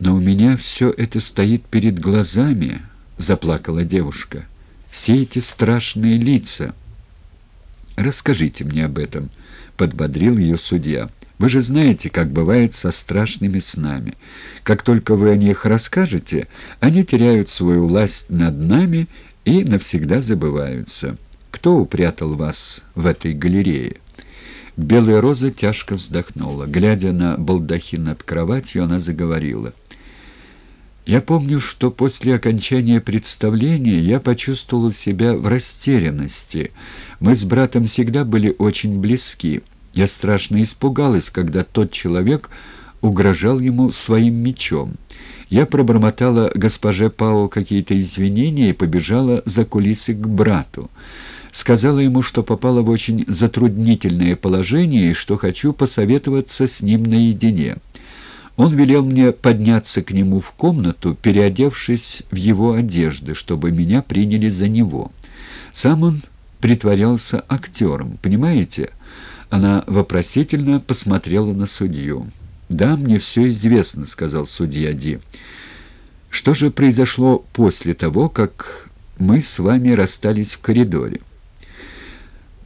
«Но у меня все это стоит перед глазами», — заплакала девушка. «Все эти страшные лица». «Расскажите мне об этом», — подбодрил ее судья. «Вы же знаете, как бывает со страшными снами. Как только вы о них расскажете, они теряют свою власть над нами и навсегда забываются. Кто упрятал вас в этой галерее?» Белая роза тяжко вздохнула. Глядя на балдахин над кроватью, она заговорила. Я помню, что после окончания представления я почувствовала себя в растерянности. Мы с братом всегда были очень близки. Я страшно испугалась, когда тот человек угрожал ему своим мечом. Я пробормотала госпоже Пао какие-то извинения и побежала за кулисы к брату. Сказала ему, что попала в очень затруднительное положение и что хочу посоветоваться с ним наедине. Он велел мне подняться к нему в комнату, переодевшись в его одежды, чтобы меня приняли за него. Сам он притворялся актером, понимаете? Она вопросительно посмотрела на судью. «Да, мне все известно», — сказал судья Ди. «Что же произошло после того, как мы с вами расстались в коридоре?»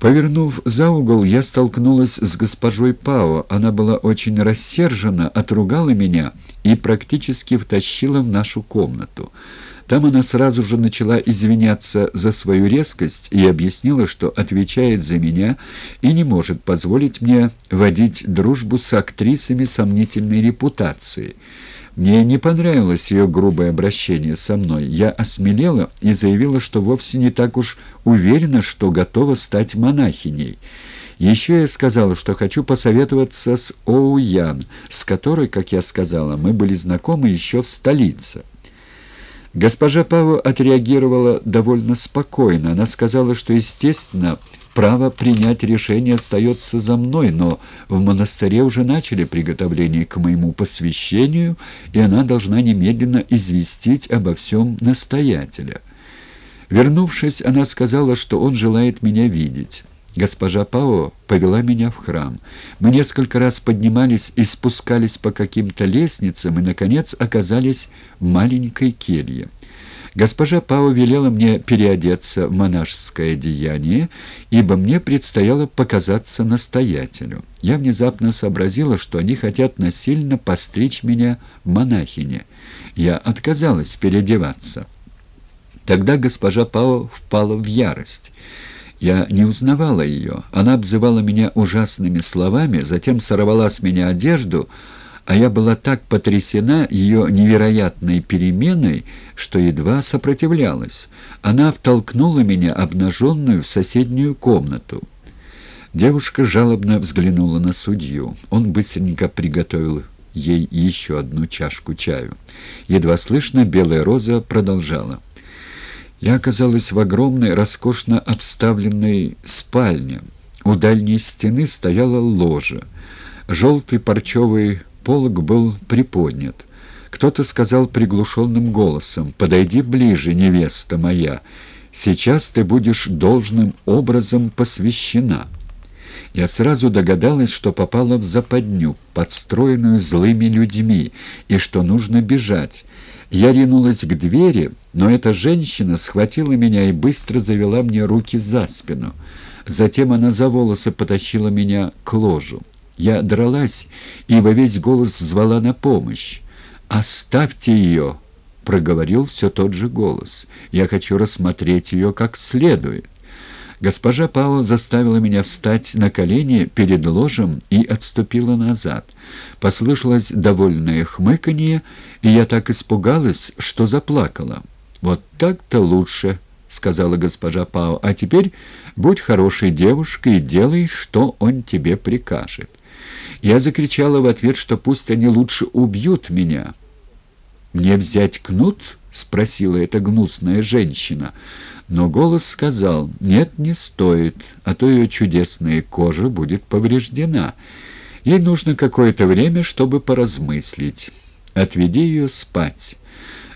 Повернув за угол, я столкнулась с госпожой Пао. Она была очень рассержена, отругала меня и практически втащила в нашу комнату. Там она сразу же начала извиняться за свою резкость и объяснила, что отвечает за меня и не может позволить мне водить дружбу с актрисами сомнительной репутации. Мне не понравилось ее грубое обращение со мной. Я осмелела и заявила, что вовсе не так уж уверена, что готова стать монахиней. Еще я сказала, что хочу посоветоваться с Оу Ян, с которой, как я сказала, мы были знакомы еще в столице. Госпожа Пао отреагировала довольно спокойно. Она сказала, что, естественно, право принять решение остается за мной, но в монастыре уже начали приготовление к моему посвящению, и она должна немедленно известить обо всем настоятеля. Вернувшись, она сказала, что он желает меня видеть. Госпожа Пао повела меня в храм. Мы несколько раз поднимались и спускались по каким-то лестницам и, наконец, оказались в маленькой келье. Госпожа Пао велела мне переодеться в монашеское одеяние, ибо мне предстояло показаться настоятелю. Я внезапно сообразила, что они хотят насильно постричь меня в монахине. Я отказалась переодеваться. Тогда госпожа Пао впала в ярость. Я не узнавала ее. Она обзывала меня ужасными словами, затем сорвала с меня одежду, а я была так потрясена ее невероятной переменой, что едва сопротивлялась. Она втолкнула меня, обнаженную, в соседнюю комнату. Девушка жалобно взглянула на судью. Он быстренько приготовил ей еще одну чашку чаю. Едва слышно, белая роза продолжала. Я оказалась в огромной, роскошно обставленной спальне. У дальней стены стояла ложа. Желтый парчевый полог был приподнят. Кто-то сказал приглушенным голосом, «Подойди ближе, невеста моя, сейчас ты будешь должным образом посвящена». Я сразу догадалась, что попала в западню, подстроенную злыми людьми, и что нужно бежать. Я ринулась к двери, но эта женщина схватила меня и быстро завела мне руки за спину. Затем она за волосы потащила меня к ложу. Я дралась и во весь голос звала на помощь. «Оставьте ее!» — проговорил все тот же голос. «Я хочу рассмотреть ее как следует». Госпожа Пао заставила меня встать на колени перед ложем и отступила назад. Послышалось довольное хмыканье, и я так испугалась, что заплакала. «Вот так-то лучше», — сказала госпожа Пао. «А теперь будь хорошей девушкой и делай, что он тебе прикажет». Я закричала в ответ, что пусть они лучше убьют меня. «Мне взять кнут?» — спросила эта гнусная женщина. Но голос сказал, «Нет, не стоит, а то ее чудесная кожа будет повреждена. Ей нужно какое-то время, чтобы поразмыслить. Отведи ее спать».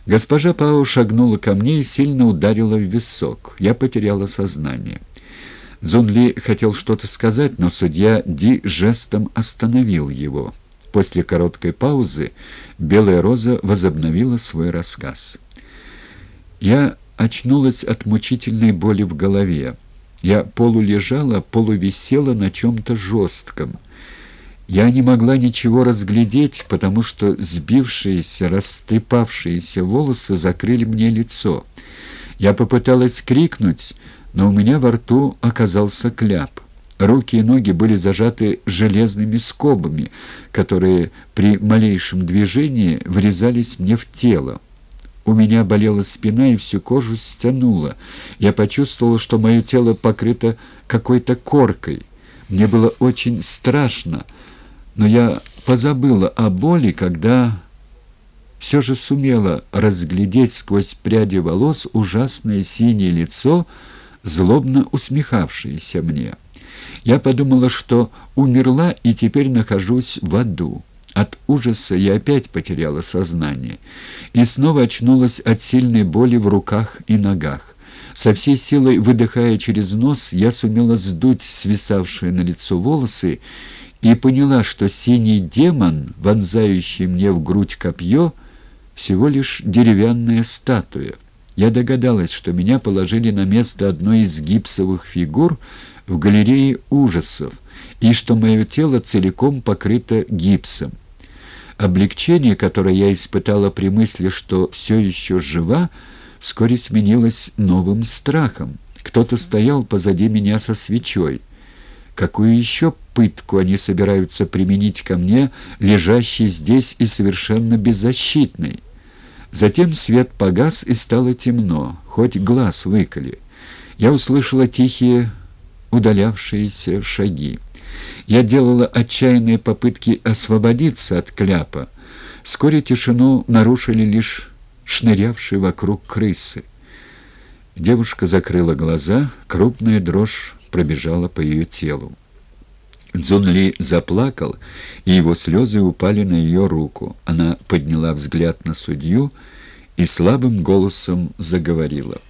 Госпожа Пау шагнула ко мне и сильно ударила в висок. Я потеряла сознание. Зунли хотел что-то сказать, но судья Ди жестом остановил его. После короткой паузы Белая Роза возобновила свой рассказ. Я очнулась от мучительной боли в голове. Я полулежала, полувисела на чем-то жестком. Я не могла ничего разглядеть, потому что сбившиеся, растрепавшиеся волосы закрыли мне лицо. Я попыталась крикнуть, но у меня во рту оказался кляп. Руки и ноги были зажаты железными скобами, которые при малейшем движении врезались мне в тело. У меня болела спина и всю кожу стянула. Я почувствовала, что мое тело покрыто какой-то коркой. Мне было очень страшно, но я позабыла о боли, когда все же сумела разглядеть сквозь пряди волос ужасное синее лицо, злобно усмехавшееся мне. Я подумала, что умерла и теперь нахожусь в аду. От ужаса я опять потеряла сознание и снова очнулась от сильной боли в руках и ногах. Со всей силой выдыхая через нос, я сумела сдуть свисавшие на лицо волосы и поняла, что синий демон, вонзающий мне в грудь копье, всего лишь деревянная статуя. Я догадалась, что меня положили на место одной из гипсовых фигур в галерее ужасов, и что мое тело целиком покрыто гипсом. Облегчение, которое я испытала при мысли, что все еще жива, вскоре сменилось новым страхом. Кто-то стоял позади меня со свечой. Какую еще пытку они собираются применить ко мне, лежащей здесь и совершенно беззащитной? Затем свет погас, и стало темно, хоть глаз выколи. Я услышала тихие удалявшиеся шаги. Я делала отчаянные попытки освободиться от кляпа. Вскоре тишину нарушили лишь шнырявшие вокруг крысы. Девушка закрыла глаза, крупная дрожь пробежала по ее телу. Цзунли заплакал, и его слезы упали на ее руку. Она подняла взгляд на судью и слабым голосом заговорила.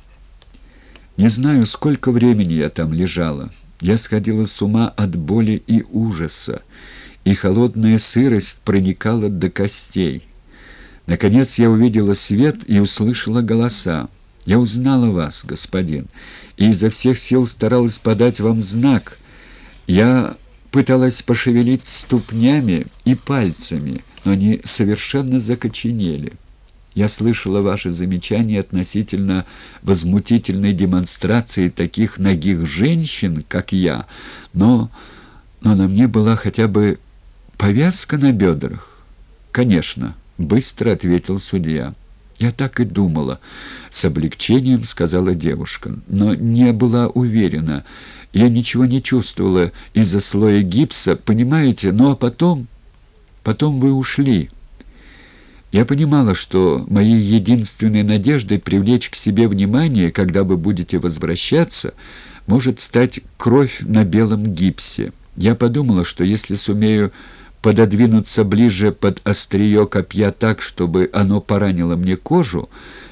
«Не знаю, сколько времени я там лежала». Я сходила с ума от боли и ужаса, и холодная сырость проникала до костей. Наконец я увидела свет и услышала голоса. Я узнала вас, господин, и изо всех сил старалась подать вам знак. Я пыталась пошевелить ступнями и пальцами, но они совершенно закоченели. Я слышала ваши замечания относительно возмутительной демонстрации таких ногих женщин, как я, но, но на мне была хотя бы повязка на бедрах. Конечно, быстро ответил судья. «Я так и думала», — с облегчением сказала девушка, но не была уверена. Я ничего не чувствовала из-за слоя гипса, понимаете? Ну а потом... Потом вы ушли». Я понимала, что моей единственной надеждой привлечь к себе внимание, когда вы будете возвращаться, может стать кровь на белом гипсе. Я подумала, что если сумею пододвинуться ближе под острие копья так, чтобы оно поранило мне кожу,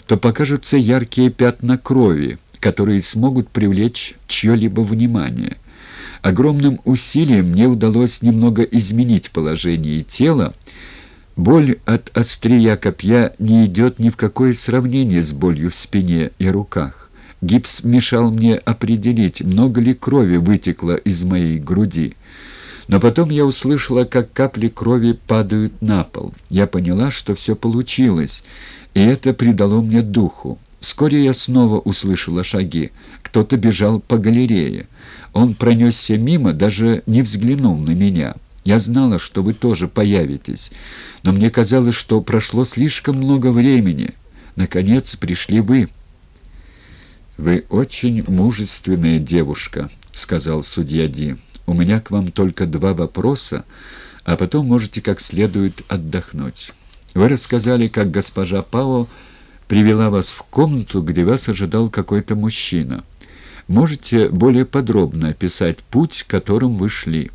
то покажутся яркие пятна крови, которые смогут привлечь чье-либо внимание. Огромным усилием мне удалось немного изменить положение тела, Боль от острия копья не идет ни в какое сравнение с болью в спине и руках. Гипс мешал мне определить, много ли крови вытекло из моей груди. Но потом я услышала, как капли крови падают на пол. Я поняла, что все получилось, и это придало мне духу. Вскоре я снова услышала шаги. Кто-то бежал по галерее. Он пронесся мимо, даже не взглянул на меня. Я знала, что вы тоже появитесь, но мне казалось, что прошло слишком много времени. Наконец пришли вы». «Вы очень мужественная девушка», — сказал судья Ди. «У меня к вам только два вопроса, а потом можете как следует отдохнуть. Вы рассказали, как госпожа Пао привела вас в комнату, где вас ожидал какой-то мужчина. Можете более подробно описать путь, которым вы шли?»